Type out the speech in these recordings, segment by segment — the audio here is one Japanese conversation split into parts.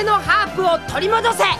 せのハープを取り戻せ。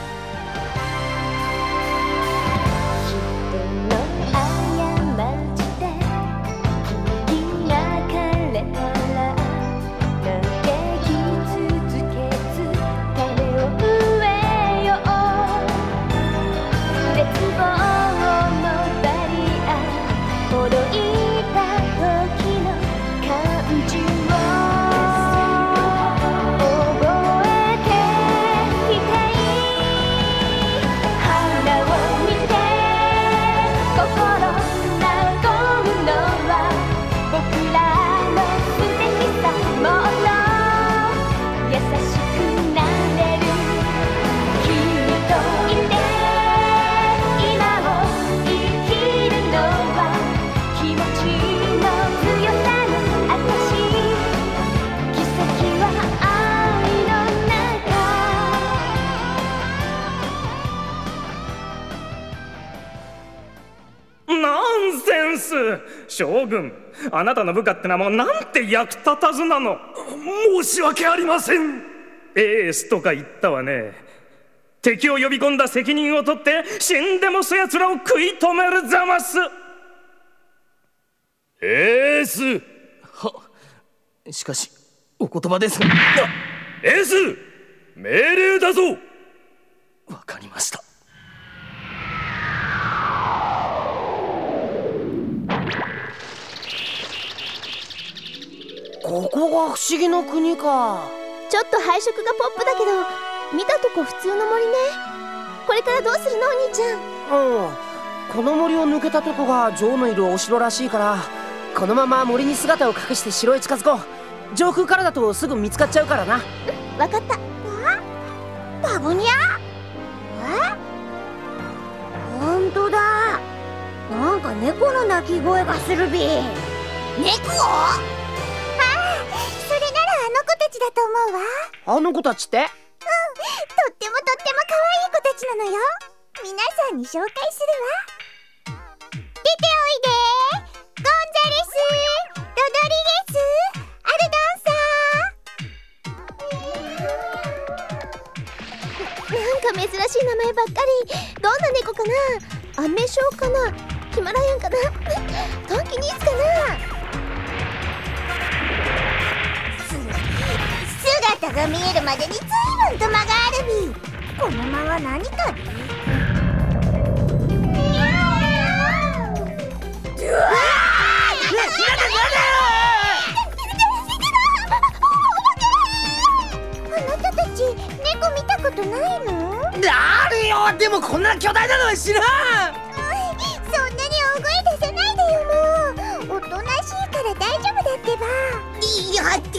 将軍あなたの部下ってのはもうなんて役立たずなの。申し訳ありません。エースとか言ったわね。敵を呼び込んだ責任を取って死んでもそやつらを食い止めるざます。エース。はしかしお言葉ですエース。命令だぞ。わかりましたここが不思議の国か。ちょっと配色がポップだけど見たとこ普通の森ね。これからどうするのお兄ちゃん。うん。この森を抜けたとこが女王のいるお城らしいからこのまま森に姿を隠して城へ近づこう。上空からだとすぐ見つかっちゃうからな。うん分かった。バブニャえ本当だ。なんか猫の鳴き声がするび猫？ちだと思うわ。あの子たちって？うん。とってもとっても可愛い子たちなのよ。皆さんに紹介するわ。出ておいで。ゴンザレス。ロドリゲスアルドンさん。なんか珍しい名前ばっかり。どんな猫かな？アメショウかな？ヒマラヤンかな？トンキニースかな？姿が見えるまでに随分と間があるびこの間は何かびうわあなたたち猫見たことないの？あるよ。でもこんな巨大なのは知らん、そんなに大声出さないでよもう。おとなしいから大丈夫だってば。いやって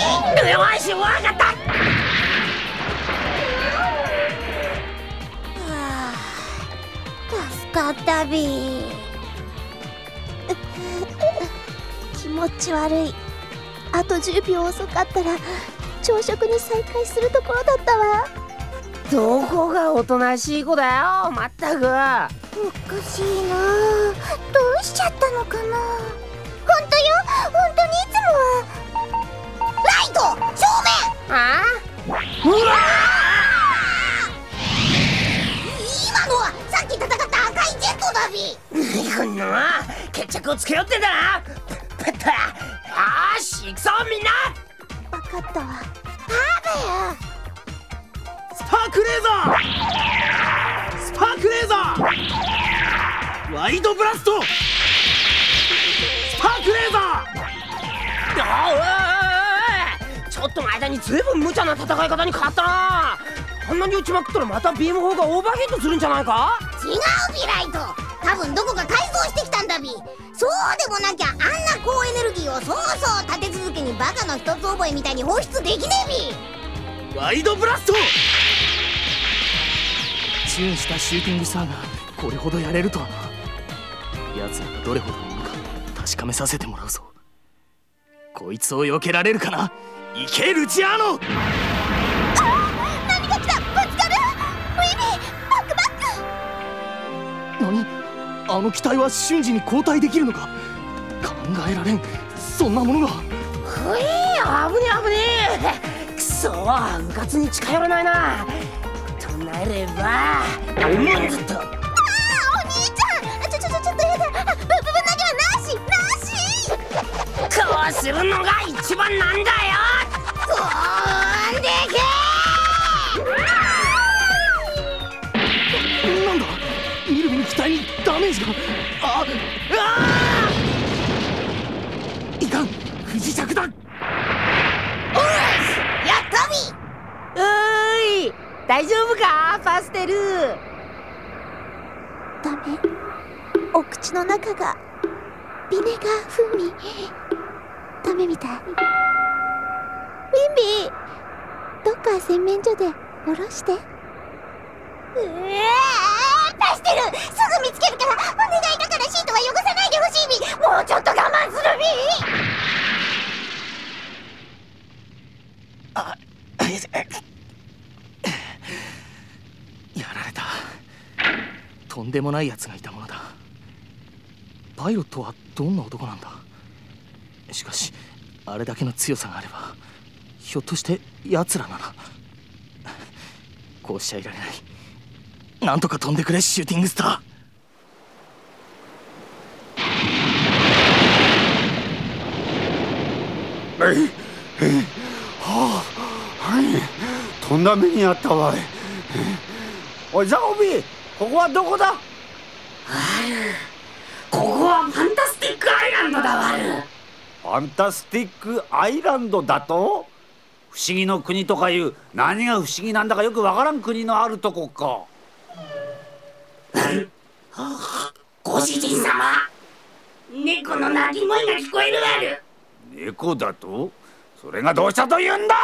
昇するビよしわかった。はあ助かったビ気持ち悪い。あと10秒遅かったら朝食に再開するところだったわ。どこがおとなしい子だよまったく。おかしいな。どうしちゃったのかな。本当よ。本当にいつも正面あ。うわ今のはさっき戦った赤いジェットだび。こんな決着をつけようってんだな。ペッタよし行くぞみんな分かったわパブスパークレーザースパークレーザーワイドブラスト間にずいぶん無茶な戦い方に変わったな。あんなに撃ちまくったらまたビーム砲がオーバーヒートするんじゃないか？違うビライト多分どこか改造してきたんだビそうでもなきゃあんな高エネルギーをそうそう立て続けにバカの一つ覚えみたいに放出できねえビワイドブラスト！チューンしたシューティングスターがこれほどやれるとはな。奴らがどれほどのものか確かめさせてもらうぞ。こいつを避けられるかな？いけルチアーノ何が来た？ぶつかる？ウィビーバックバック何？あの機体は瞬時に交代できるのか？考えられん。そんなものが。ふい危ねえ危ねえ。くそうかつに近寄らないな。唱えれば思んずっとするのが一番なんだよ。飛んでけなんだ？みるみる機体にダメージが。ああいかん。不時着だ。やったみうーい！大丈夫か？パステル。ダメ。お口の中がビネガー風味ダメみたい。ウィンビーどっか洗面所で下ろして。うえーパステルすぐ見つけるからお願いだからシートは汚さないでほしいみ。もうちょっと我慢するやられた。とんでもない奴がいたものだ。パイロットはどんな男なんだ？あれだけの強さがあればひょっとして奴らならこうしちゃいられない。なんとか飛んでくれシューティングスター。はい。とんだ目にあったわ。おいおいザコビーここはどこだ？ここはファンタスティックアイランドだわ。るファンタスティックアイランドだと不思議の国とかいう何が不思議なんだかよくわからん国のあるとこか。ご主人様猫の鳴き声が聞こえるわる。猫だと？それがどうしたというんだ？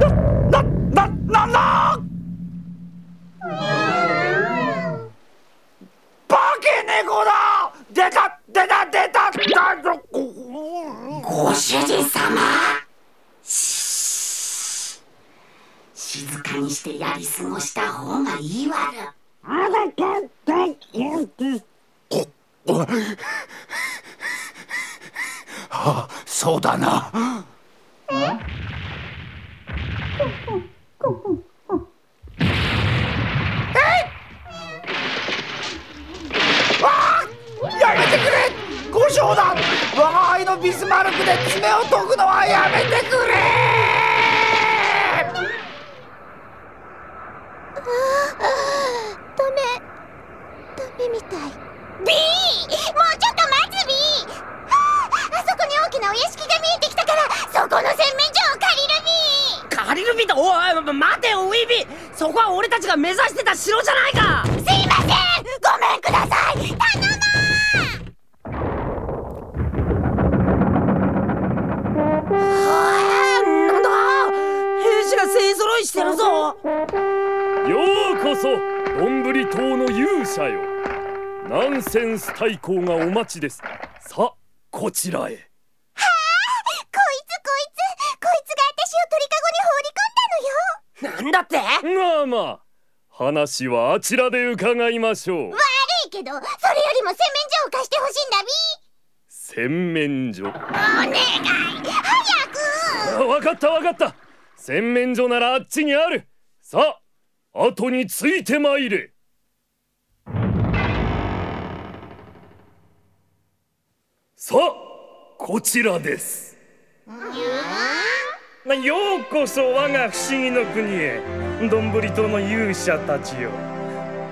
な、な、な、なんだ化け猫だ出た出た出ただぞご主人様。静かにしてやり過ごした方がいいわるあそうだなビスマルクで爪を研ぐのはやめてくれ。ダメ。ダメみたい。ビーもうちょっと待つビー。はああそこに大きなお屋敷が見えてきたからそこの洗面所を借りるビー。借りるおい待てそこは俺たちが目指してた城じゃないか士が勢揃いしてるぞ。ようこそどんぶり島の勇者よ。ナンセンス大公がお待ちです。さあこちらへ。こいつこいつこいつが私を鳥かごに放り込んだのよ。なんだって？まあまあ話はあちらで伺いましょう。悪いけどそれよりも洗面所を貸してほしいんだビ洗面所？ーお願い早く。あわかったわかった洗面所ならあっちにある。さあ後についてまいれ。さあこちらです。ようこそ我が不思議の国へ。どんぶり島の勇者たちよ。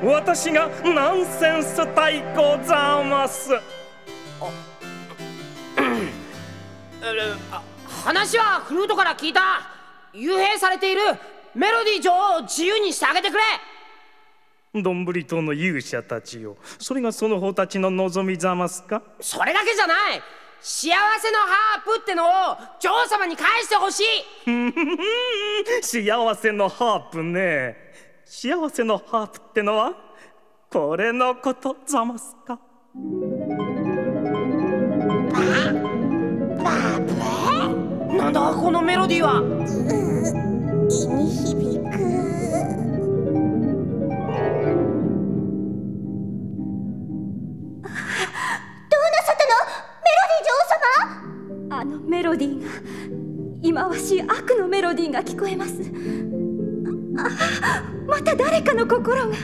私がナンセンス太鼓ざます。話はフルートから聞いた幽閉されているメロディー女王を自由にしてあげてくれ。どんぶり島の勇者たちよ。それがその方たちの望みざますか？それだけじゃない。幸せのハープってのを女王様に返してほしい。幸せのハープね。幸せのハープってのはこれのことざますか？だこのメロディーは。胃に響くどうなさったの？メロディー女王様あのメロディーが忌まわしい悪のメロディーが聞こえます。あまた誰かの心が。あ